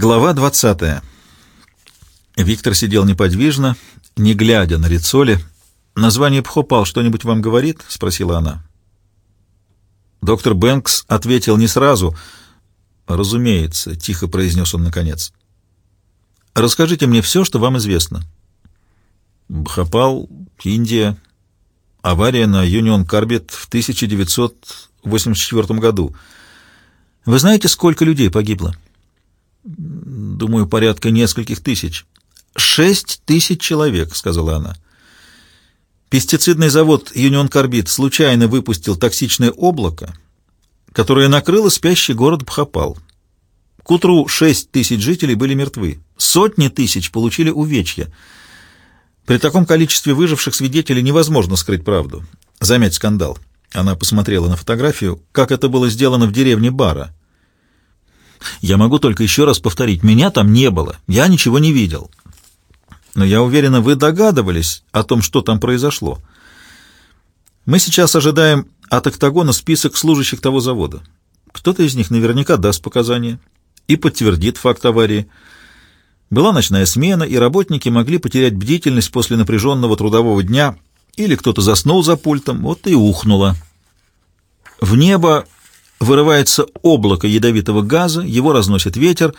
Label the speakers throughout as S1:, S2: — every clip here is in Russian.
S1: Глава 20. Виктор сидел неподвижно, не глядя на Рицоли. «Название Пхопал что-нибудь вам говорит?» — спросила она. Доктор Бэнкс ответил не сразу. «Разумеется», — тихо произнес он наконец. «Расскажите мне все, что вам известно». Бхопал, Индия. Авария на Юнион Карбет в 1984 году. Вы знаете, сколько людей погибло?» Думаю, порядка нескольких тысяч. Шесть тысяч человек, сказала она. Пестицидный завод Юнион Карбид случайно выпустил токсичное облако, которое накрыло спящий город Бхопал. К утру шесть тысяч жителей были мертвы. Сотни тысяч получили увечья. При таком количестве выживших свидетелей невозможно скрыть правду. Замять скандал. Она посмотрела на фотографию, как это было сделано в деревне Бара. Я могу только еще раз повторить, меня там не было, я ничего не видел. Но я уверена, вы догадывались о том, что там произошло. Мы сейчас ожидаем от «Октагона» список служащих того завода. Кто-то из них наверняка даст показания и подтвердит факт аварии. Была ночная смена, и работники могли потерять бдительность после напряженного трудового дня, или кто-то заснул за пультом, вот и ухнуло. В небо Вырывается облако ядовитого газа, его разносит ветер.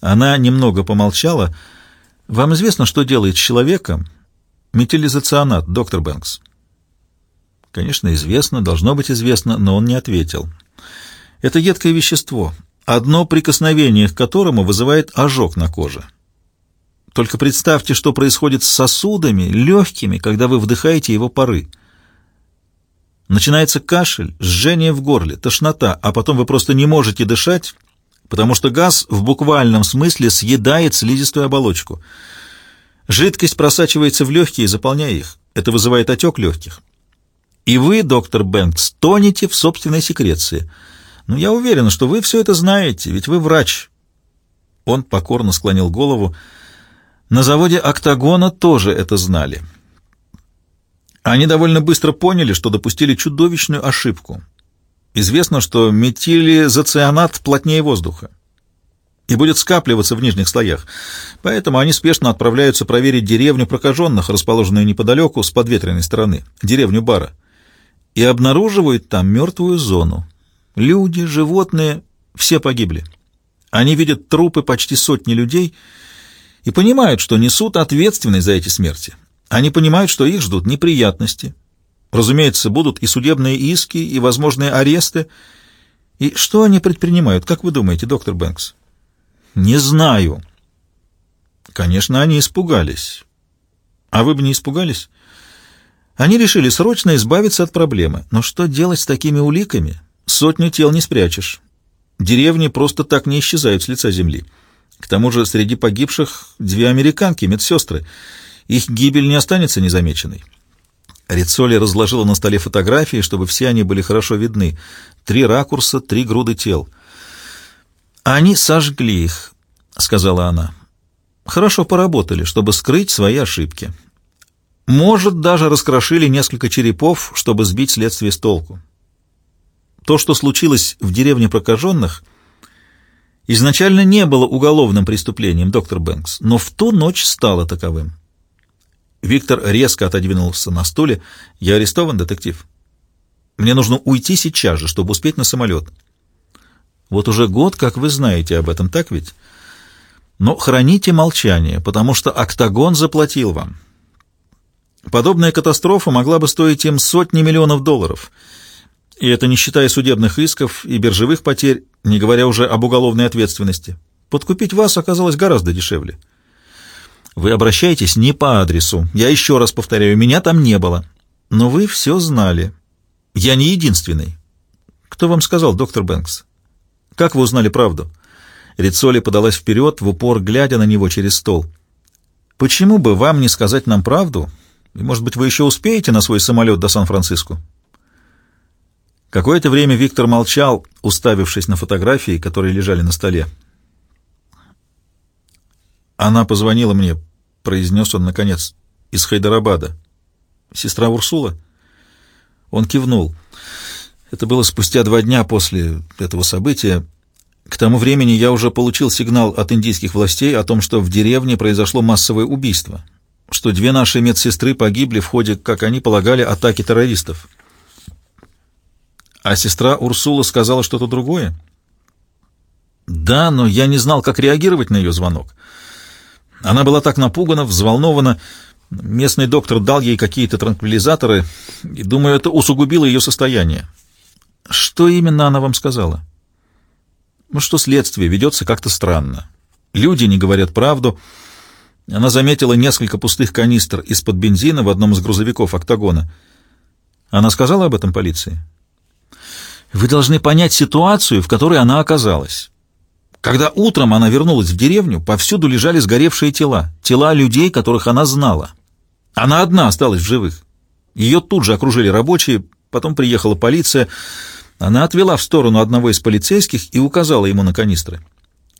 S1: Она немного помолчала. «Вам известно, что делает с человеком метилизационат, доктор Бэнкс?» «Конечно, известно, должно быть известно, но он не ответил. Это едкое вещество, одно прикосновение к которому вызывает ожог на коже. Только представьте, что происходит с сосудами, легкими, когда вы вдыхаете его пары». Начинается кашель, жжение в горле, тошнота, а потом вы просто не можете дышать, потому что газ в буквальном смысле съедает слизистую оболочку. Жидкость просачивается в легкие, заполняя их. Это вызывает отек легких. И вы, доктор Бэнкс, тонете в собственной секреции. Но я уверен, что вы все это знаете, ведь вы врач. Он покорно склонил голову. На заводе «Октагона» тоже это знали. Они довольно быстро поняли, что допустили чудовищную ошибку. Известно, что метилизоцианат плотнее воздуха и будет скапливаться в нижних слоях. Поэтому они спешно отправляются проверить деревню прокаженных, расположенную неподалеку с подветренной стороны, деревню Бара, и обнаруживают там мертвую зону. Люди, животные, все погибли. Они видят трупы почти сотни людей и понимают, что несут ответственность за эти смерти. Они понимают, что их ждут неприятности. Разумеется, будут и судебные иски, и возможные аресты. И что они предпринимают, как вы думаете, доктор Бэнкс? Не знаю. Конечно, они испугались. А вы бы не испугались? Они решили срочно избавиться от проблемы. Но что делать с такими уликами? Сотню тел не спрячешь. Деревни просто так не исчезают с лица земли. К тому же среди погибших две американки, медсестры — их гибель не останется незамеченной. Рицоли разложила на столе фотографии, чтобы все они были хорошо видны. Три ракурса, три груды тел. «Они сожгли их», — сказала она. «Хорошо поработали, чтобы скрыть свои ошибки. Может, даже раскрошили несколько черепов, чтобы сбить следствие с толку. То, что случилось в деревне прокаженных, изначально не было уголовным преступлением, доктор Бэнкс, но в ту ночь стало таковым. Виктор резко отодвинулся на стуле. «Я арестован, детектив. Мне нужно уйти сейчас же, чтобы успеть на самолет». «Вот уже год, как вы знаете об этом, так ведь?» «Но храните молчание, потому что «Октагон» заплатил вам. Подобная катастрофа могла бы стоить им сотни миллионов долларов. И это не считая судебных исков и биржевых потерь, не говоря уже об уголовной ответственности. Подкупить вас оказалось гораздо дешевле». Вы обращаетесь не по адресу. Я еще раз повторяю, меня там не было. Но вы все знали. Я не единственный. Кто вам сказал, доктор Бэнкс? Как вы узнали правду? Рицоли подалась вперед, в упор глядя на него через стол. Почему бы вам не сказать нам правду? И, может быть, вы еще успеете на свой самолет до Сан-Франциско? Какое-то время Виктор молчал, уставившись на фотографии, которые лежали на столе. «Она позвонила мне», — произнес он, наконец, — «из Хайдарабада». «Сестра Урсула?» Он кивнул. Это было спустя два дня после этого события. К тому времени я уже получил сигнал от индийских властей о том, что в деревне произошло массовое убийство, что две наши медсестры погибли в ходе, как они полагали, атаки террористов. А сестра Урсула сказала что-то другое? Да, но я не знал, как реагировать на ее звонок. Она была так напугана, взволнована. Местный доктор дал ей какие-то транквилизаторы, и, думаю, это усугубило ее состояние. Что именно она вам сказала? Ну, что следствие ведется как-то странно. Люди не говорят правду. Она заметила несколько пустых канистр из-под бензина в одном из грузовиков «Октагона». Она сказала об этом полиции? Вы должны понять ситуацию, в которой она оказалась. Когда утром она вернулась в деревню, повсюду лежали сгоревшие тела, тела людей, которых она знала. Она одна осталась в живых. Ее тут же окружили рабочие, потом приехала полиция. Она отвела в сторону одного из полицейских и указала ему на канистры.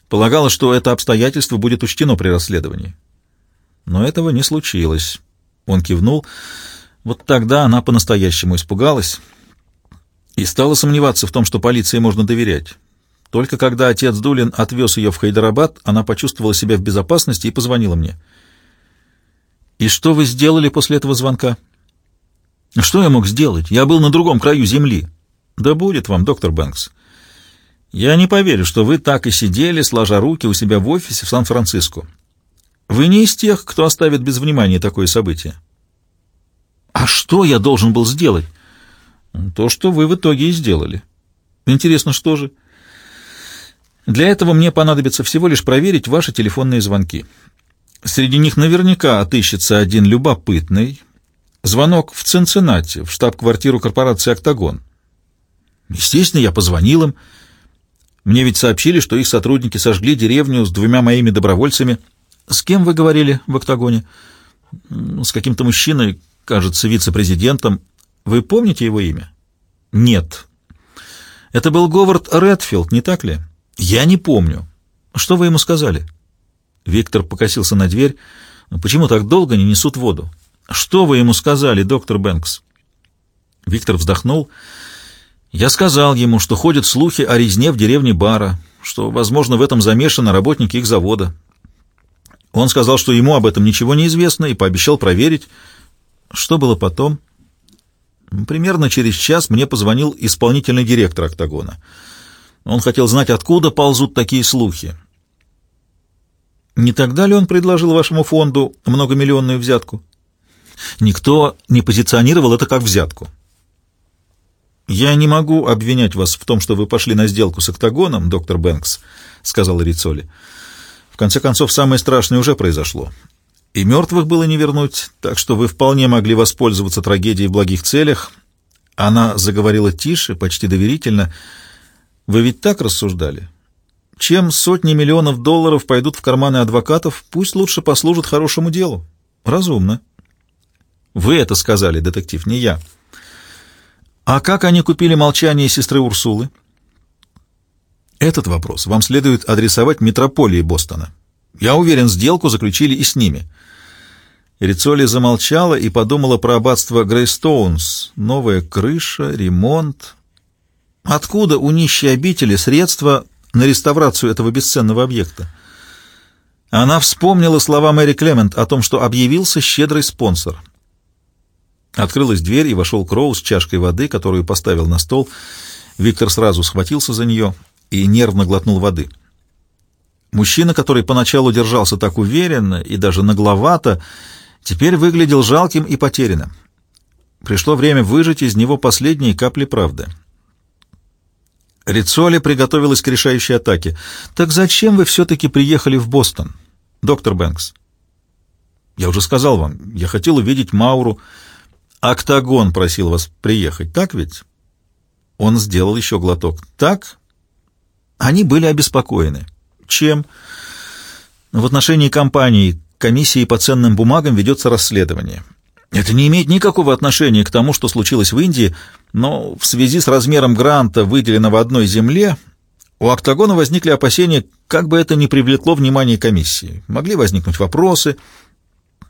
S1: Полагала, что это обстоятельство будет учтено при расследовании. Но этого не случилось. Он кивнул. Вот тогда она по-настоящему испугалась и стала сомневаться в том, что полиции можно доверять. Только когда отец Дулин отвез ее в Хайдарабад, она почувствовала себя в безопасности и позвонила мне. «И что вы сделали после этого звонка?» «Что я мог сделать? Я был на другом краю земли». «Да будет вам, доктор Бэнкс. Я не поверю, что вы так и сидели, сложа руки у себя в офисе в Сан-Франциско. Вы не из тех, кто оставит без внимания такое событие». «А что я должен был сделать?» «То, что вы в итоге и сделали». «Интересно, что же?» Для этого мне понадобится всего лишь проверить ваши телефонные звонки. Среди них наверняка отыщется один любопытный. Звонок в Цинциннати, в штаб-квартиру корпорации «Октагон». Естественно, я позвонил им. Мне ведь сообщили, что их сотрудники сожгли деревню с двумя моими добровольцами. С кем вы говорили в «Октагоне»? С каким-то мужчиной, кажется, вице-президентом. Вы помните его имя? Нет. Это был Говард Редфилд, не так ли? «Я не помню. Что вы ему сказали?» Виктор покосился на дверь. «Почему так долго не несут воду?» «Что вы ему сказали, доктор Бэнкс?» Виктор вздохнул. «Я сказал ему, что ходят слухи о резне в деревне Бара, что, возможно, в этом замешаны работники их завода. Он сказал, что ему об этом ничего не известно, и пообещал проверить. Что было потом?» Примерно через час мне позвонил исполнительный директор «Октагона». Он хотел знать, откуда ползут такие слухи. Не тогда ли он предложил вашему фонду многомиллионную взятку? Никто не позиционировал это как взятку. «Я не могу обвинять вас в том, что вы пошли на сделку с октагоном, доктор Бэнкс», — сказал Рицоли. «В конце концов, самое страшное уже произошло. И мертвых было не вернуть, так что вы вполне могли воспользоваться трагедией в благих целях». Она заговорила тише, почти доверительно, — вы ведь так рассуждали? Чем сотни миллионов долларов пойдут в карманы адвокатов, пусть лучше послужат хорошему делу. Разумно. Вы это сказали, детектив, не я. А как они купили молчание сестры Урсулы? Этот вопрос вам следует адресовать метрополии Бостона. Я уверен, сделку заключили и с ними. Рицоли замолчала и подумала про аббатство Грейстоунс. Новая крыша, ремонт, Откуда у нищей обители средства на реставрацию этого бесценного объекта? Она вспомнила слова Мэри Клемент о том, что объявился щедрый спонсор. Открылась дверь, и вошел Кроу с чашкой воды, которую поставил на стол. Виктор сразу схватился за нее и нервно глотнул воды. Мужчина, который поначалу держался так уверенно и даже нагловато, теперь выглядел жалким и потерянным. Пришло время выжать из него последние капли правды. Рицоли приготовилась к решающей атаке. «Так зачем вы все-таки приехали в Бостон, доктор Бэнкс?» «Я уже сказал вам, я хотел увидеть Мауру. Октагон просил вас приехать, так ведь?» Он сделал еще глоток. «Так?» Они были обеспокоены. «Чем?» «В отношении компании, комиссии по ценным бумагам ведется расследование. Это не имеет никакого отношения к тому, что случилось в Индии, но в связи с размером гранта, выделенного одной земле, у «Октагона» возникли опасения, как бы это ни привлекло внимание комиссии. Могли возникнуть вопросы.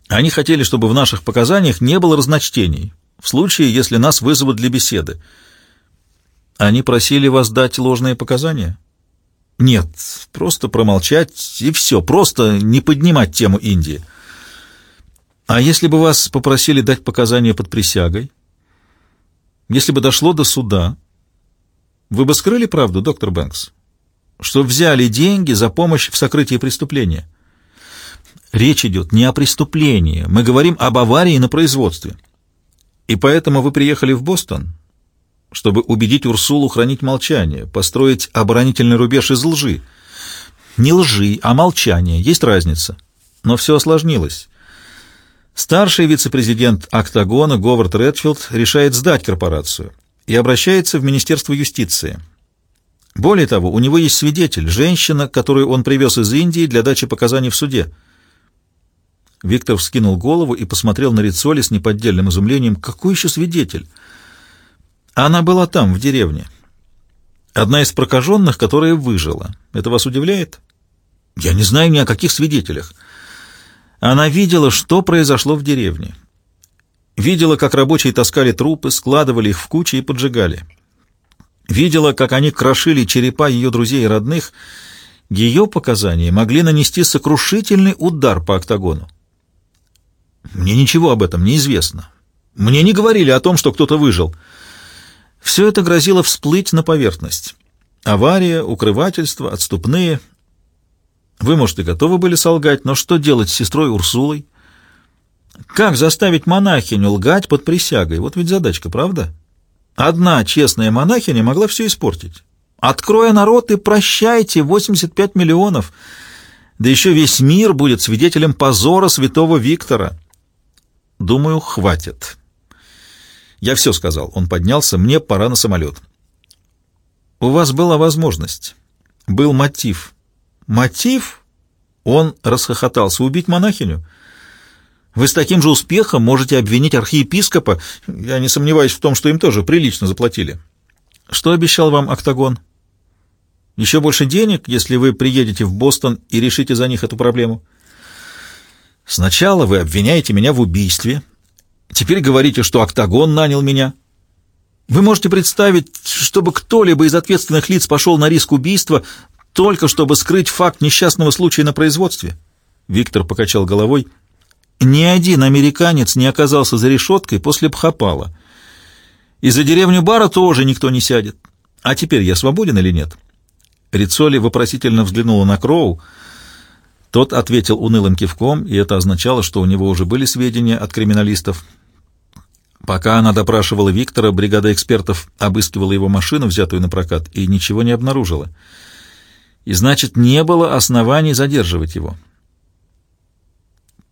S1: Они хотели, чтобы в наших показаниях не было разночтений, в случае, если нас вызовут для беседы. Они просили вас дать ложные показания? Нет, просто промолчать и все, просто не поднимать тему Индии. А если бы вас попросили дать показания под присягой? Если бы дошло до суда, вы бы скрыли правду, доктор Бэнкс? Что взяли деньги за помощь в сокрытии преступления? Речь идет не о преступлении, мы говорим об аварии на производстве. И поэтому вы приехали в Бостон, чтобы убедить Урсулу хранить молчание, построить оборонительный рубеж из лжи. Не лжи, а молчания. Есть разница. Но все осложнилось. Старший вице-президент «Октагона» Говард Редфилд решает сдать корпорацию и обращается в Министерство юстиции. Более того, у него есть свидетель, женщина, которую он привез из Индии для дачи показаний в суде. Виктор вскинул голову и посмотрел на Рицоли с неподдельным изумлением. «Какой еще свидетель?» Она была там, в деревне. Одна из прокаженных, которая выжила. Это вас удивляет? Я не знаю ни о каких свидетелях. Она видела, что произошло в деревне. Видела, как рабочие таскали трупы, складывали их в кучи и поджигали. Видела, как они крошили черепа ее друзей и родных. Ее показания могли нанести сокрушительный удар по октагону. Мне ничего об этом не известно. Мне не говорили о том, что кто-то выжил. Все это грозило всплыть на поверхность. Авария, укрывательство, отступные. Вы, может, и готовы были солгать, но что делать с сестрой Урсулой? Как заставить монахиню лгать под присягой? Вот ведь задачка, правда? Одна честная монахиня могла все испортить. Откроя народ и прощайте 85 миллионов. Да еще весь мир будет свидетелем позора святого Виктора. Думаю, хватит. Я все сказал. Он поднялся. Мне пора на самолет. У вас была возможность. Был мотив. Мотив? Он расхохотался. Убить монахиню? Вы с таким же успехом можете обвинить архиепископа. Я не сомневаюсь в том, что им тоже прилично заплатили. Что обещал вам Октагон? Еще больше денег, если вы приедете в Бостон и решите за них эту проблему? Сначала вы обвиняете меня в убийстве, Теперь говорите, что октагон нанял меня. Вы можете представить, чтобы кто-либо из ответственных лиц пошел на риск убийства, только чтобы скрыть факт несчастного случая на производстве? Виктор покачал головой. Ни один американец не оказался за решеткой после Бхопала. И за деревню Бара тоже никто не сядет. А теперь я свободен или нет? Рицоли вопросительно взглянула на Кроу. Тот ответил унылым кивком, и это означало, что у него уже были сведения от криминалистов. Пока она допрашивала Виктора, бригада экспертов обыскивала его машину, взятую на прокат, и ничего не обнаружила. И значит, не было оснований задерживать его.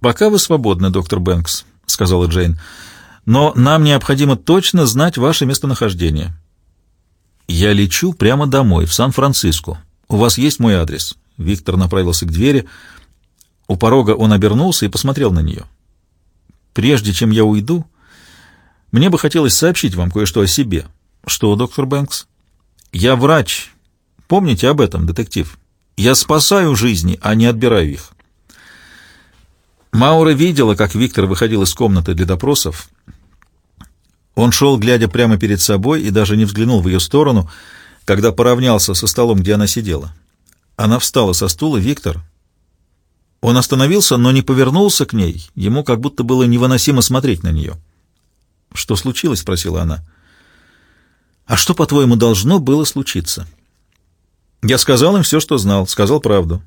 S1: «Пока вы свободны, доктор Бэнкс», — сказала Джейн, — «но нам необходимо точно знать ваше местонахождение». «Я лечу прямо домой, в Сан-Франциско. У вас есть мой адрес?» Виктор направился к двери. У порога он обернулся и посмотрел на нее. «Прежде чем я уйду...» Мне бы хотелось сообщить вам кое-что о себе. Что, доктор Бэнкс? Я врач. Помните об этом, детектив? Я спасаю жизни, а не отбираю их. Маура видела, как Виктор выходил из комнаты для допросов. Он шел, глядя прямо перед собой, и даже не взглянул в ее сторону, когда поравнялся со столом, где она сидела. Она встала со стула. «Виктор...» Он остановился, но не повернулся к ней. Ему как будто было невыносимо смотреть на нее. «Что случилось?» — спросила она. «А что, по-твоему, должно было случиться?» «Я сказал им все, что знал, сказал правду».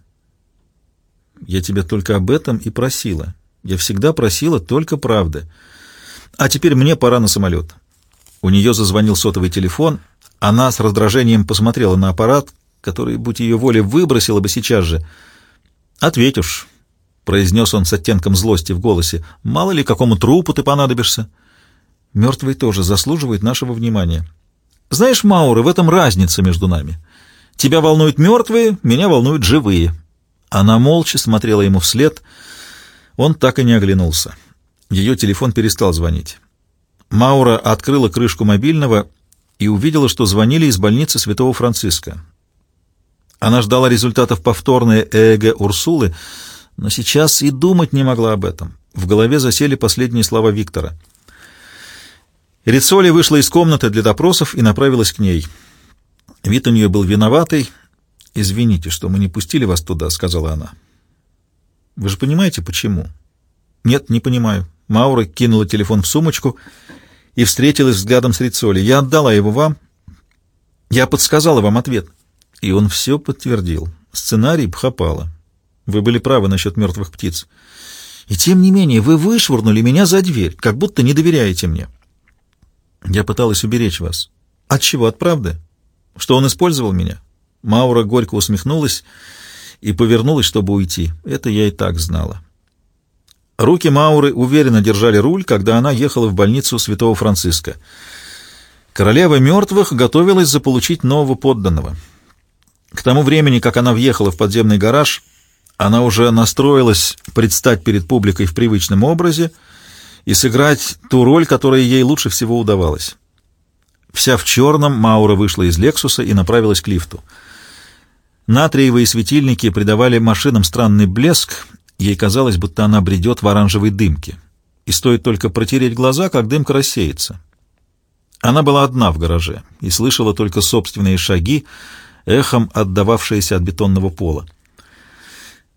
S1: «Я тебя только об этом и просила. Я всегда просила только правды. А теперь мне пора на самолет». У нее зазвонил сотовый телефон. Она с раздражением посмотрела на аппарат, который, будь ее воля, выбросила бы сейчас же. «Ответь уж», — произнес он с оттенком злости в голосе. «Мало ли, какому трупу ты понадобишься». Мертвый тоже заслуживает нашего внимания. Знаешь, Маура, в этом разница между нами. Тебя волнуют мертвые, меня волнуют живые. Она молча смотрела ему вслед. Он так и не оглянулся. Ее телефон перестал звонить. Маура открыла крышку мобильного и увидела, что звонили из больницы Святого Франциска. Она ждала результатов повторной ЭЭГ Урсулы, но сейчас и думать не могла об этом. В голове засели последние слова Виктора — Рицоли вышла из комнаты для допросов и направилась к ней. Вид у нее был виноватый, «Извините, что мы не пустили вас туда», — сказала она. «Вы же понимаете, почему?» «Нет, не понимаю». Маура кинула телефон в сумочку и встретилась взглядом с Рицоли. «Я отдала его вам. Я подсказала вам ответ». И он все подтвердил. Сценарий Бхапала. Вы были правы насчет мертвых птиц. И тем не менее, вы вышвырнули меня за дверь, как будто не доверяете мне. Я пыталась уберечь вас. От чего? От правды? Что он использовал меня? Маура горько усмехнулась и повернулась, чтобы уйти. Это я и так знала. Руки Мауры уверенно держали руль, когда она ехала в больницу Святого Франциска. Королева мертвых готовилась заполучить нового подданного. К тому времени, как она въехала в подземный гараж, она уже настроилась предстать перед публикой в привычном образе и сыграть ту роль, которая ей лучше всего удавалась. Вся в черном, Маура вышла из «Лексуса» и направилась к лифту. Натриевые светильники придавали машинам странный блеск, ей казалось, будто она бредет в оранжевой дымке. И стоит только протереть глаза, как дымка рассеется. Она была одна в гараже и слышала только собственные шаги, эхом отдававшиеся от бетонного пола.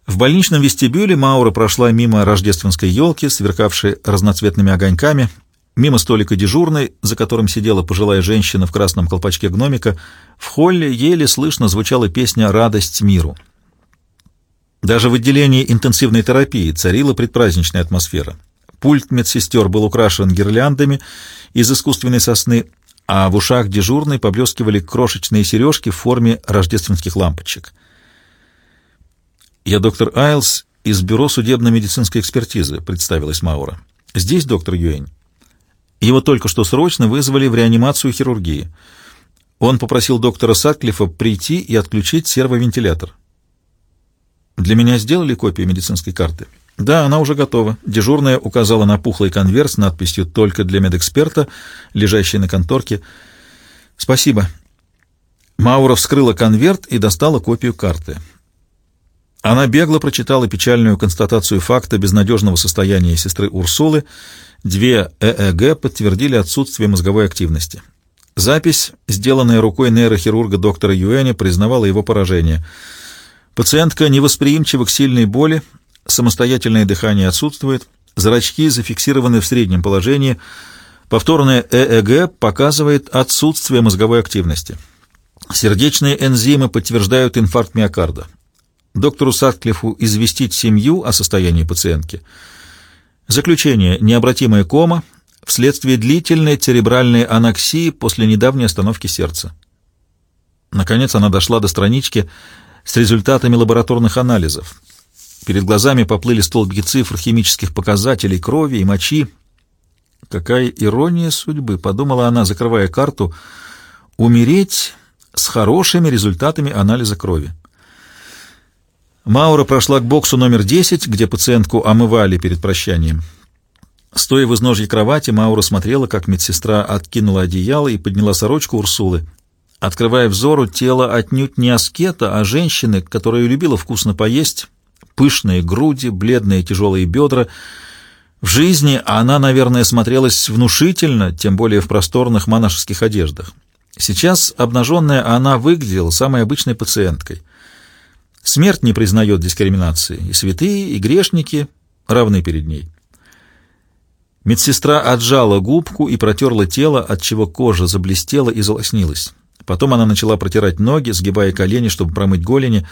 S1: В больничном вестибюле Маура прошла мимо рождественской елки, сверкавшей разноцветными огоньками, мимо столика дежурной, за которым сидела пожилая женщина в красном колпачке гномика. В холле еле слышно звучала песня «Радость миру». Даже в отделении интенсивной терапии царила предпраздничная атмосфера. Пульт медсестер был украшен гирляндами из искусственной сосны, а в ушах дежурной поблескивали крошечные сережки в форме рождественских лампочек — «Я доктор Айлс из Бюро судебно-медицинской экспертизы», — представилась Маура. «Здесь доктор Юэнь. Его только что срочно вызвали в реанимацию хирургии. Он попросил доктора Сатклифа прийти и отключить сервовентилятор». «Для меня сделали копию медицинской карты?» «Да, она уже готова». Дежурная указала на пухлый конверт с надписью «Только для медэксперта», лежащий на конторке. «Спасибо». Маура вскрыла конверт и достала копию карты. Она бегло прочитала печальную констатацию факта безнадежного состояния сестры Урсулы. Две ЭЭГ подтвердили отсутствие мозговой активности. Запись, сделанная рукой нейрохирурга доктора Юэня, признавала его поражение. Пациентка невосприимчива к сильной боли, самостоятельное дыхание отсутствует, зрачки зафиксированы в среднем положении, повторное ЭЭГ показывает отсутствие мозговой активности. Сердечные энзимы подтверждают инфаркт миокарда доктору Сатклифу известить семью о состоянии пациентки. Заключение. Необратимая кома вследствие длительной церебральной аноксии после недавней остановки сердца. Наконец она дошла до странички с результатами лабораторных анализов. Перед глазами поплыли столбики цифр химических показателей крови и мочи. Какая ирония судьбы, подумала она, закрывая карту, умереть с хорошими результатами анализа крови. Маура прошла к боксу номер 10, где пациентку омывали перед прощанием. Стоя в изножье кровати, Маура смотрела, как медсестра откинула одеяло и подняла сорочку Урсулы, открывая взору тело отнюдь не аскета, а женщины, которая любила вкусно поесть, пышные груди, бледные тяжелые бедра. В жизни она, наверное, смотрелась внушительно, тем более в просторных монашеских одеждах. Сейчас, обнаженная, она выглядела самой обычной пациенткой — Смерть не признает дискриминации, и святые, и грешники равны перед ней. Медсестра отжала губку и протерла тело, отчего кожа заблестела и залоснилась. Потом она начала протирать ноги, сгибая колени, чтобы промыть голени.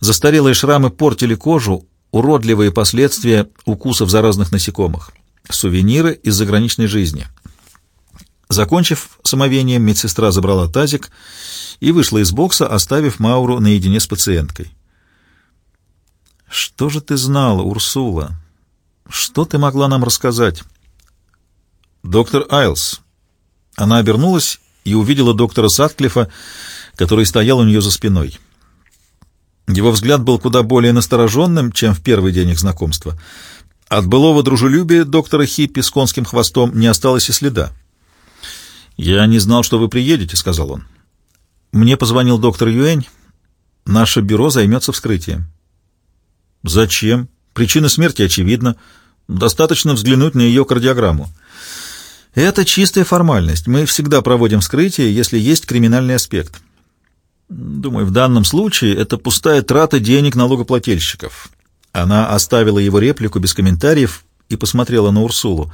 S1: Застарелые шрамы портили кожу, уродливые последствия укусов заразных насекомых. Сувениры из заграничной жизни. Закончив самовением, медсестра забрала тазик и вышла из бокса, оставив Мауру наедине с пациенткой. «Что же ты знала, Урсула? Что ты могла нам рассказать?» «Доктор Айлс». Она обернулась и увидела доктора Сатклифа, который стоял у нее за спиной. Его взгляд был куда более настороженным, чем в первый день их знакомства. От былого дружелюбия доктора Хиппи с конским хвостом не осталось и следа. «Я не знал, что вы приедете», — сказал он. Мне позвонил доктор Юэнь. Наше бюро займется вскрытием. Зачем? Причина смерти очевидна. Достаточно взглянуть на ее кардиограмму. Это чистая формальность. Мы всегда проводим вскрытие, если есть криминальный аспект. Думаю, в данном случае это пустая трата денег налогоплательщиков. Она оставила его реплику без комментариев и посмотрела на Урсулу.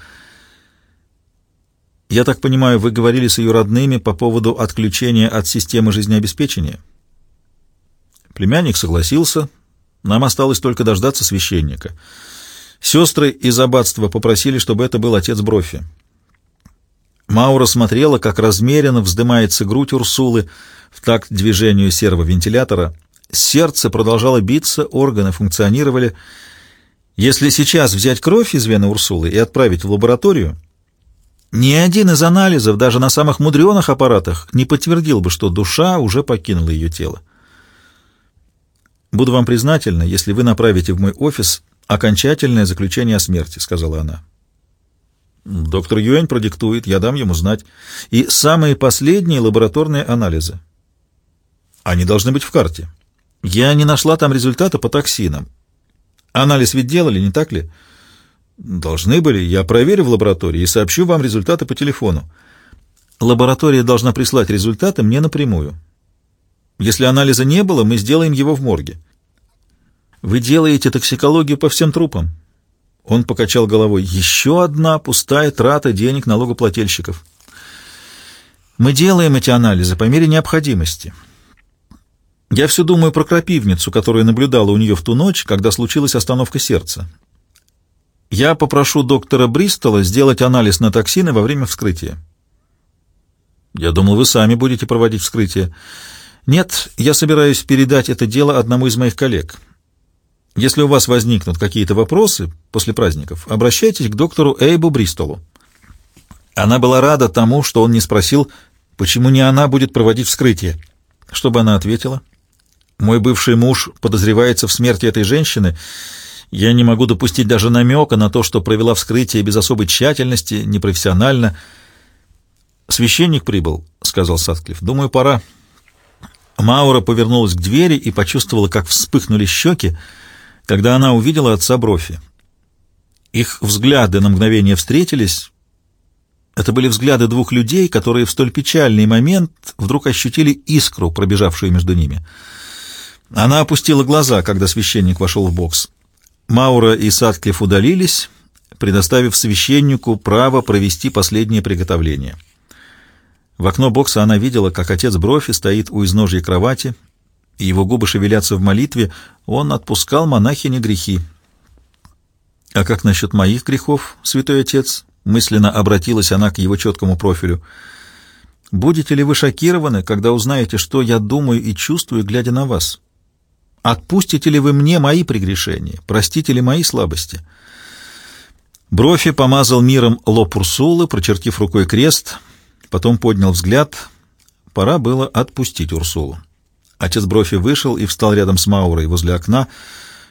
S1: «Я так понимаю, вы говорили с ее родными по поводу отключения от системы жизнеобеспечения?» Племянник согласился. Нам осталось только дождаться священника. Сестры из аббатства попросили, чтобы это был отец Брофи. Маура смотрела, как размеренно вздымается грудь Урсулы в такт движению сервовентилятора. Сердце продолжало биться, органы функционировали. Если сейчас взять кровь из вены Урсулы и отправить в лабораторию, ни один из анализов, даже на самых мудреных аппаратах, не подтвердил бы, что душа уже покинула ее тело. «Буду вам признательна, если вы направите в мой офис окончательное заключение о смерти», — сказала она. «Доктор Юэнь продиктует, я дам ему знать. И самые последние лабораторные анализы. Они должны быть в карте. Я не нашла там результата по токсинам. Анализ ведь делали, не так ли?» «Должны были. Я проверю в лаборатории и сообщу вам результаты по телефону. Лаборатория должна прислать результаты мне напрямую. Если анализа не было, мы сделаем его в морге. Вы делаете токсикологию по всем трупам. Он покачал головой. Еще одна пустая трата денег налогоплательщиков. Мы делаем эти анализы по мере необходимости. Я все думаю про крапивницу, которая наблюдала у нее в ту ночь, когда случилась остановка сердца. Я попрошу доктора Бристола сделать анализ на токсины во время вскрытия. Я думал, вы сами будете проводить вскрытие. Нет, я собираюсь передать это дело одному из моих коллег. Если у вас возникнут какие-то вопросы после праздников, обращайтесь к доктору Эйбу Бристолу. Она была рада тому, что он не спросил, почему не она будет проводить вскрытие. Чтобы она ответила, «Мой бывший муж подозревается в смерти этой женщины. Я не могу допустить даже намека на то, что провела вскрытие без особой тщательности, непрофессионально». «Священник прибыл», — сказал Сатклифф. «Думаю, пора». Маура повернулась к двери и почувствовала, как вспыхнули щеки, когда она увидела отца Брофи. Их взгляды на мгновение встретились. Это были взгляды двух людей, которые в столь печальный момент вдруг ощутили искру, пробежавшую между ними. Она опустила глаза, когда священник вошел в бокс. Маура и Садклифф удалились, предоставив священнику право провести последнее приготовление — в окно бокса она видела, как отец Брофи стоит у изножья кровати, и его губы шевелятся в молитве. Он отпускал монахине грехи. «А как насчет моих грехов, святой отец?» Мысленно обратилась она к его четкому профилю. «Будете ли вы шокированы, когда узнаете, что я думаю и чувствую, глядя на вас? Отпустите ли вы мне мои прегрешения? Простите ли мои слабости?» Брофи помазал миром лоб Урсулы, прочертив рукой крест — Потом поднял взгляд. Пора было отпустить Урсулу. Отец Брофи вышел и встал рядом с Маурой возле окна.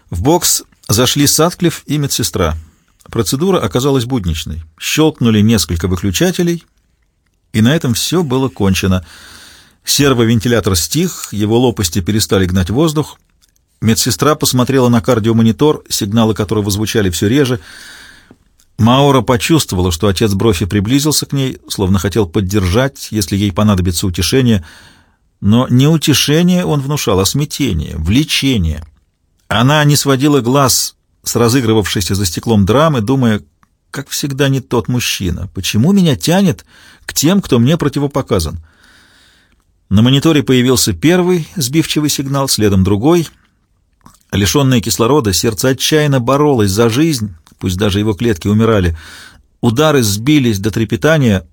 S1: В бокс зашли Садклифф и медсестра. Процедура оказалась будничной. Щелкнули несколько выключателей, и на этом все было кончено. Сервовентилятор стих, его лопасти перестали гнать воздух. Медсестра посмотрела на кардиомонитор, сигналы которого звучали все реже, Маура почувствовала, что отец Брофи приблизился к ней, словно хотел поддержать, если ей понадобится утешение, но не утешение он внушал, а смятение, влечение. Она не сводила глаз с разыгрывавшейся за стеклом драмы, думая, как всегда не тот мужчина. Почему меня тянет к тем, кто мне противопоказан? На мониторе появился первый сбивчивый сигнал, следом другой. Лишенное кислорода, сердце отчаянно боролось за жизнь, пусть даже его клетки умирали. Удары сбились до трепетания.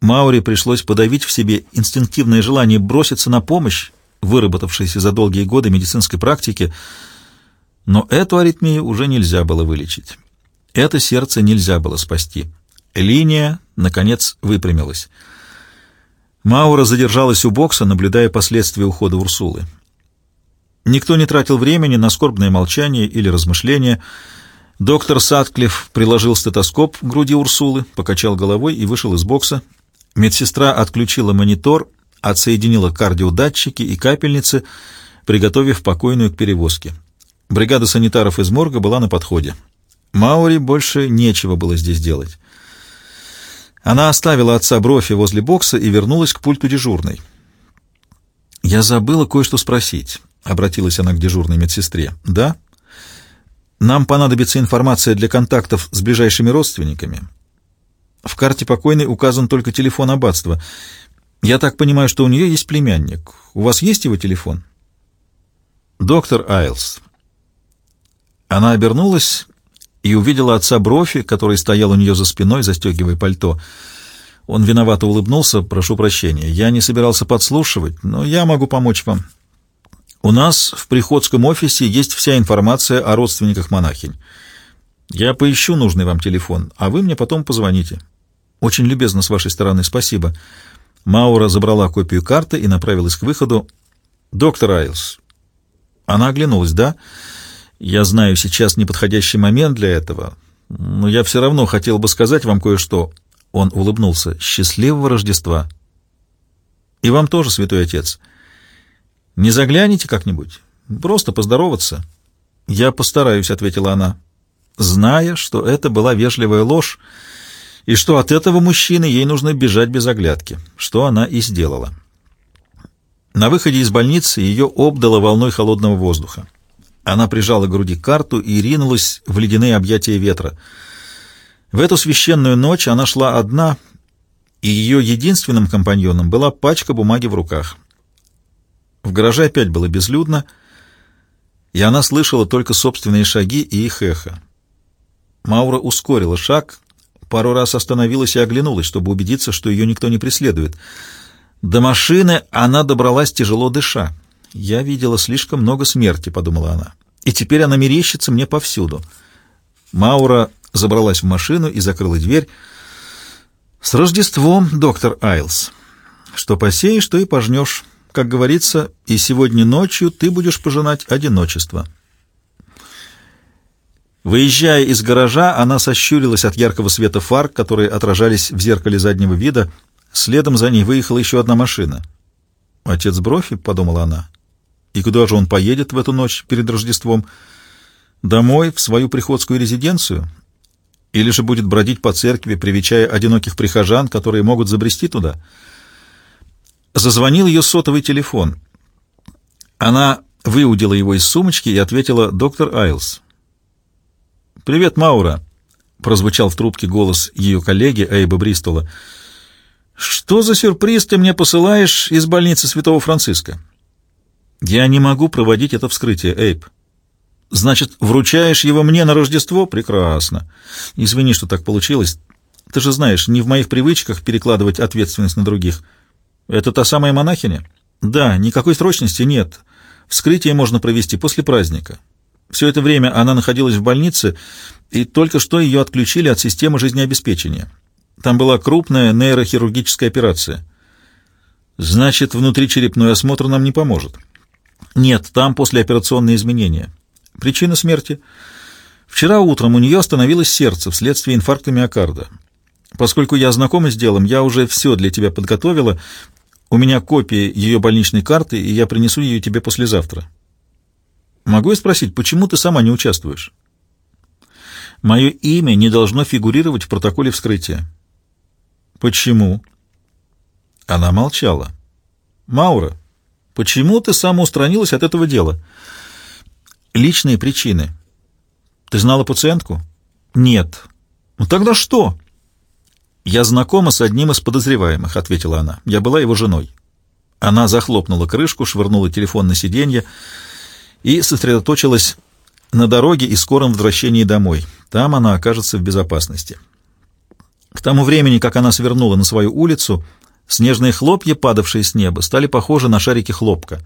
S1: Маури пришлось подавить в себе инстинктивное желание броситься на помощь, выработавшейся за долгие годы медицинской практики, но эту аритмию уже нельзя было вылечить. Это сердце нельзя было спасти. Линия, наконец, выпрямилась. Маура задержалась у бокса, наблюдая последствия ухода Урсулы. Никто не тратил времени на скорбное молчание или размышления, Доктор Садклифф приложил стетоскоп к груди Урсулы, покачал головой и вышел из бокса. Медсестра отключила монитор, отсоединила кардиодатчики и капельницы, приготовив покойную к перевозке. Бригада санитаров из морга была на подходе. Маури больше нечего было здесь делать. Она оставила отца Брофи возле бокса и вернулась к пульту дежурной. «Я забыла кое-что спросить», — обратилась она к дежурной медсестре. «Да? Нам понадобится информация для контактов с ближайшими родственниками. В карте покойной указан только телефон аббатства. Я так понимаю, что у нее есть племянник. У вас есть его телефон?» «Доктор Айлс». Она обернулась и увидела отца Брофи, который стоял у нее за спиной, застегивая пальто. Он виновато улыбнулся. «Прошу прощения, я не собирался подслушивать, но я могу помочь вам. У нас в приходском офисе есть вся информация о родственниках монахинь. Я поищу нужный вам телефон, а вы мне потом позвоните. Очень любезно с вашей стороны, спасибо». Маура забрала копию карты и направилась к выходу. «Доктор Айлс». Она оглянулась. «Да, я знаю, сейчас неподходящий момент для этого, но я все равно хотел бы сказать вам кое-что». Он улыбнулся. «Счастливого Рождества!» «И вам тоже, святой отец. Не загляните как-нибудь? Просто поздороваться». «Я постараюсь», — ответила она, зная, что это была вежливая ложь, и что от этого мужчины ей нужно бежать без оглядки, что она и сделала. На выходе из больницы ее обдало волной холодного воздуха. Она прижала к груди карту и ринулась в ледяные объятия ветра. В эту священную ночь она шла одна, и ее единственным компаньоном была пачка бумаги в руках. В гараже опять было безлюдно, и она слышала только собственные шаги и их эхо. Маура ускорила шаг, пару раз остановилась и оглянулась, чтобы убедиться, что ее никто не преследует. До машины она добралась тяжело дыша. «Я видела слишком много смерти», — подумала она, — «и теперь она мерещится мне повсюду». Маура забралась в машину и закрыла дверь. «С Рождеством, доктор Айлс! Что посеешь, то и пожнешь. Как говорится, и сегодня ночью ты будешь пожинать одиночество». Выезжая из гаража, она сощурилась от яркого света фар, которые отражались в зеркале заднего вида. Следом за ней выехала еще одна машина. «Отец Брофи», — подумала она. «И куда же он поедет в эту ночь перед Рождеством? Домой, в свою приходскую резиденцию? Или же будет бродить по церкви, привечая одиноких прихожан, которые могут забрести туда?» Зазвонил ее сотовый телефон. Она выудила его из сумочки и ответила «Доктор Айлс». «Привет, Маура!» — прозвучал в трубке голос ее коллеги Эйба Бристола. «Что за сюрприз ты мне посылаешь из больницы Святого Франциска?» «Я не могу проводить это вскрытие, Эйб». «Значит, вручаешь его мне на Рождество? Прекрасно. Извини, что так получилось. Ты же знаешь, не в моих привычках перекладывать ответственность на других. Это та самая монахиня?» «Да, никакой срочности нет. Вскрытие можно провести после праздника. Все это время она находилась в больнице, и только что ее отключили от системы жизнеобеспечения. Там была крупная нейрохирургическая операция. Значит, внутричерепной осмотр нам не поможет. Нет, там послеоперационные изменения. Причина смерти? Вчера утром у нее остановилось сердце вследствие инфаркта миокарда. Поскольку я знакома с делом, я уже все для тебя подготовила. У меня копия ее больничной карты, и я принесу ее тебе послезавтра. Могу я спросить, почему ты сама не участвуешь? Мое имя не должно фигурировать в протоколе вскрытия. Почему? Она молчала. Маура, почему ты самоустранилась от этого дела? Личные причины. Ты знала пациентку? Нет. Ну тогда что? Я знакома с одним из подозреваемых, ответила она. Я была его женой. Она захлопнула крышку, швырнула телефон на сиденье, и сосредоточилась на дороге и скором возвращении домой. Там она окажется в безопасности. К тому времени, как она свернула на свою улицу, снежные хлопья, падавшие с неба, стали похожи на шарики хлопка.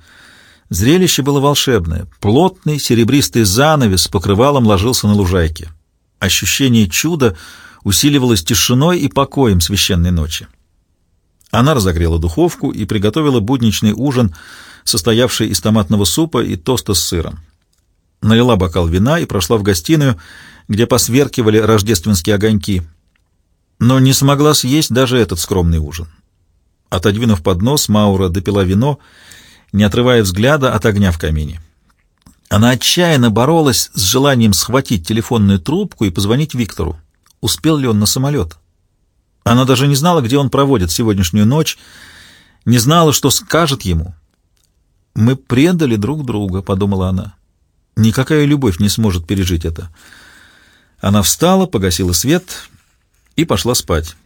S1: Зрелище было волшебное. Плотный серебристый занавес покрывалом ложился на лужайке. Ощущение чуда усиливалось тишиной и покоем священной ночи. Она разогрела духовку и приготовила будничный ужин — состоявший из томатного супа и тоста с сыром. Налила бокал вина и прошла в гостиную, где посверкивали рождественские огоньки, но не смогла съесть даже этот скромный ужин. Отодвинув поднос, Маура допила вино, не отрывая взгляда от огня в камине. Она отчаянно боролась с желанием схватить телефонную трубку и позвонить Виктору. Успел ли он на самолет? Она даже не знала, где он проводит сегодняшнюю ночь, не знала, что скажет ему, «Мы предали друг друга», — подумала она. «Никакая любовь не сможет пережить это». Она встала, погасила свет и пошла спать.